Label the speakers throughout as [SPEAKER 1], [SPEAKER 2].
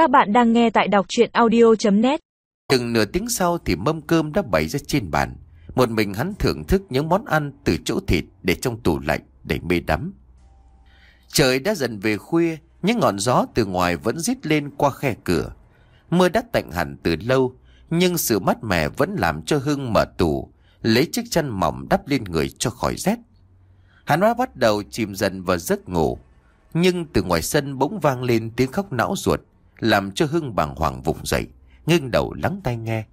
[SPEAKER 1] Các bạn đang nghe tại đọc chuyện audio.net
[SPEAKER 2] Từng nửa tiếng sau thì mâm cơm đã bày ra trên bàn. Một mình hắn thưởng thức những món ăn từ chỗ thịt để trong tủ lạnh để mê đắm. Trời đã dần về khuya, những ngọn gió từ ngoài vẫn rít lên qua khe cửa. Mưa đã tạnh hẳn từ lâu, nhưng sự mát mẻ vẫn làm cho Hưng mở tủ, lấy chiếc chăn mỏng đắp lên người cho khỏi rét. Hắn đã bắt đầu chìm dần vào giấc ngủ, nhưng từ ngoài sân bỗng vang lên tiếng khóc não ruột, làm cho Hưng bàng hoàng vùng dậy, nghiêng đầu lắng tai nghe.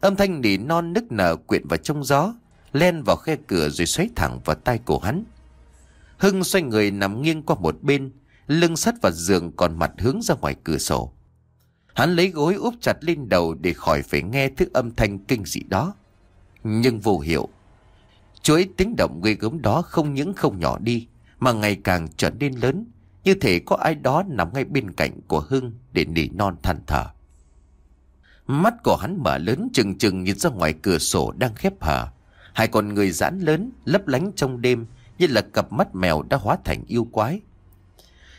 [SPEAKER 2] Âm thanh nỉ non nức nở quyện vào trong gió, len vào khe cửa rồi xoáy thẳng vào tai cổ hắn. Hưng xoay người nằm nghiêng qua một bên, lưng sắt vào giường còn mặt hướng ra ngoài cửa sổ. Hắn lấy gối úp chặt lên đầu để khỏi phải nghe thứ âm thanh kinh dị đó. Nhưng vô hiệu. Chuỗi tiếng động gây gớm đó không những không nhỏ đi, mà ngày càng trở nên lớn, như thể có ai đó nằm ngay bên cạnh của Hưng để nỉ non than thở. Mắt của hắn mở lớn chừng chừng nhìn ra ngoài cửa sổ đang khép hờ. Hai con người giãn lớn, lấp lánh trong đêm, như là cặp mắt mèo đã hóa thành yêu quái.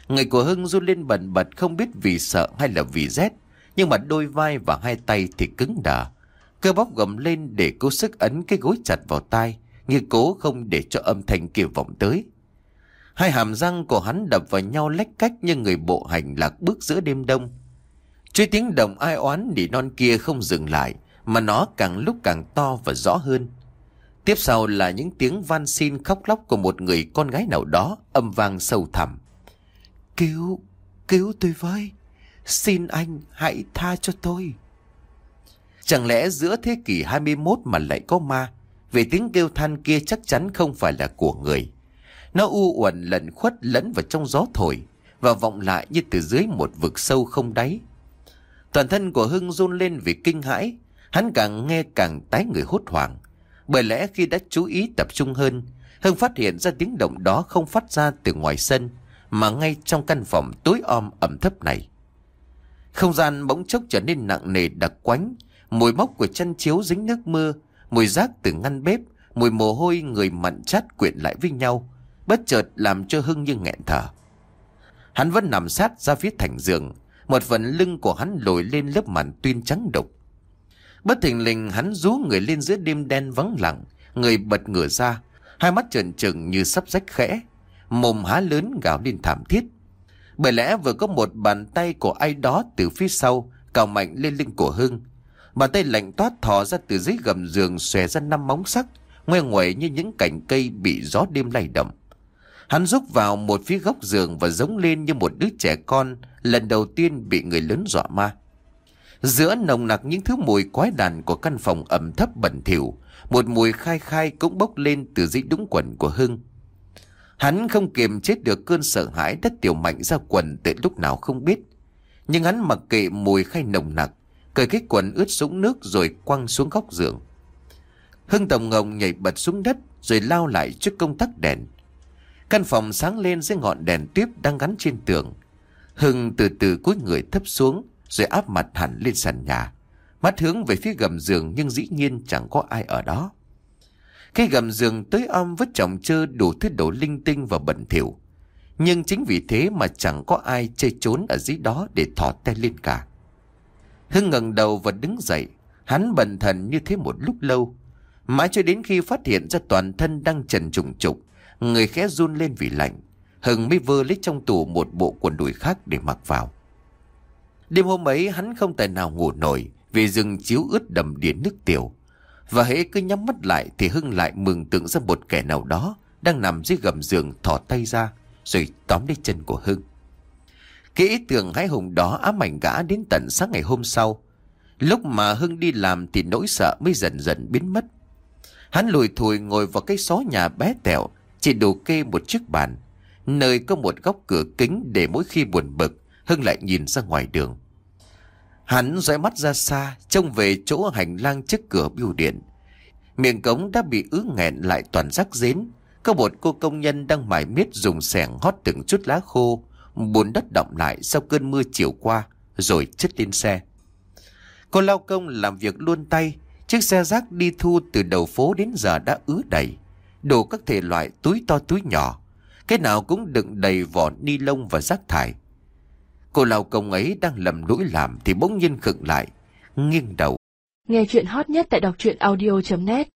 [SPEAKER 2] Người của Hưng run lên bần bật không biết vì sợ hay là vì rét, nhưng mà đôi vai và hai tay thì cứng đờ. Cơ bắp gầm lên để cố sức ấn cái gối chặt vào tai, như cố không để cho âm thanh kia vọng tới. Hai hàm răng của hắn đập vào nhau lách cách như người bộ hành lạc bước giữa đêm đông. Chuối tiếng đồng ai oán đi non kia không dừng lại, mà nó càng lúc càng to và rõ hơn. Tiếp sau là những tiếng van xin khóc lóc của một người con gái nào đó âm vang sâu thẳm. Cứu, cứu tôi với, xin anh hãy tha cho tôi. Chẳng lẽ giữa thế kỷ 21 mà lại có ma, về tiếng kêu than kia chắc chắn không phải là của người. Nó u uẩn lẩn khuất lẫn vào trong gió thổi và vọng lại như từ dưới một vực sâu không đáy. Toàn thân của Hưng run lên vì kinh hãi, hắn càng nghe càng tái người hốt hoảng. Bởi lẽ khi đã chú ý tập trung hơn, Hưng phát hiện ra tiếng động đó không phát ra từ ngoài sân, mà ngay trong căn phòng tối om ẩm thấp này. Không gian bỗng chốc trở nên nặng nề đặc quánh, mùi mốc của chân chiếu dính nước mưa, mùi rác từ ngăn bếp, mùi mồ hôi người mặn chát quyện lại với nhau, bất chợt làm cho Hưng như nghẹn thở. Hắn vẫn nằm sát ra phía thành giường, một phần lưng của hắn lồi lên lớp màn tuyên trắng đục Bất thình lình hắn rú người lên giữa đêm đen vắng lặng, người bật ngửa ra, hai mắt trợn trừng như sắp rách khẽ, mồm há lớn gào lên thảm thiết. Bởi lẽ vừa có một bàn tay của ai đó từ phía sau cào mạnh lên lưng của Hưng. Bàn tay lạnh toát thò ra từ dưới gầm giường xòe ra năm móng sắc, ngoe ngoẩy như những cành cây bị gió đêm lay động. Hắn rúc vào một phía góc giường và giống lên như một đứa trẻ con lần đầu tiên bị người lớn dọa ma. Giữa nồng nặc những thứ mùi quái đàn của căn phòng ẩm thấp bẩn thỉu, một mùi khai khai cũng bốc lên từ dưới đúng quần của Hưng. Hắn không kiềm chết được cơn sợ hãi đất tiểu mạnh ra quần từ lúc nào không biết. Nhưng hắn mặc kệ mùi khai nồng nặc, cởi cái quần ướt sũng nước rồi quăng xuống góc giường. Hưng tổng ngồng nhảy bật xuống đất rồi lao lại trước công tắc đèn. Căn phòng sáng lên dưới ngọn đèn tuyếp đang gắn trên tường. Hưng từ từ cúi người thấp xuống, rồi áp mặt hẳn lên sàn nhà. Mắt hướng về phía gầm giường nhưng dĩ nhiên chẳng có ai ở đó. Cái gầm giường tới om vứt chồng chơ đủ thứ đồ linh tinh và bẩn thỉu. Nhưng chính vì thế mà chẳng có ai chơi trốn ở dưới đó để thỏ tay lên cả. Hưng ngẩng đầu và đứng dậy. Hắn bần thần như thế một lúc lâu. Mãi cho đến khi phát hiện ra toàn thân đang trần trùng trục. Người khẽ run lên vì lạnh. Hưng mới vơ lấy trong tủ một bộ quần đùi khác để mặc vào. Đêm hôm ấy hắn không tài nào ngủ nổi vì rừng chiếu ướt đầm điện nước tiểu. Và hễ cứ nhắm mắt lại thì Hưng lại mừng tưởng ra một kẻ nào đó đang nằm dưới gầm giường thỏ tay ra rồi tóm lấy chân của Hưng. Cái ý tưởng hái hùng đó ám ảnh gã đến tận sáng ngày hôm sau. Lúc mà Hưng đi làm thì nỗi sợ mới dần dần biến mất. Hắn lùi thùi ngồi vào cái xó nhà bé tẹo, chỉ đủ kê một chiếc bàn, nơi có một góc cửa kính để mỗi khi buồn bực, Hưng lại nhìn ra ngoài đường. Hắn dõi mắt ra xa, trông về chỗ hành lang trước cửa bưu điện. Miệng cống đã bị ứ nghẹn lại toàn rác rến. Có một cô công nhân đang mải miết dùng sẻng hót từng chút lá khô, bùn đất động lại sau cơn mưa chiều qua, rồi chất lên xe. Cô lao công làm việc luôn tay, chiếc xe rác đi thu từ đầu phố đến giờ đã ứ đầy. Đồ các thể loại túi to túi nhỏ, cái nào cũng đựng đầy vỏ ni lông và rác thải. Cô lao công ấy đang lầm lũi làm thì bỗng nhiên khựng lại, nghiêng đầu.
[SPEAKER 3] Nghe chuyện hot nhất tại đọc truyện audio.net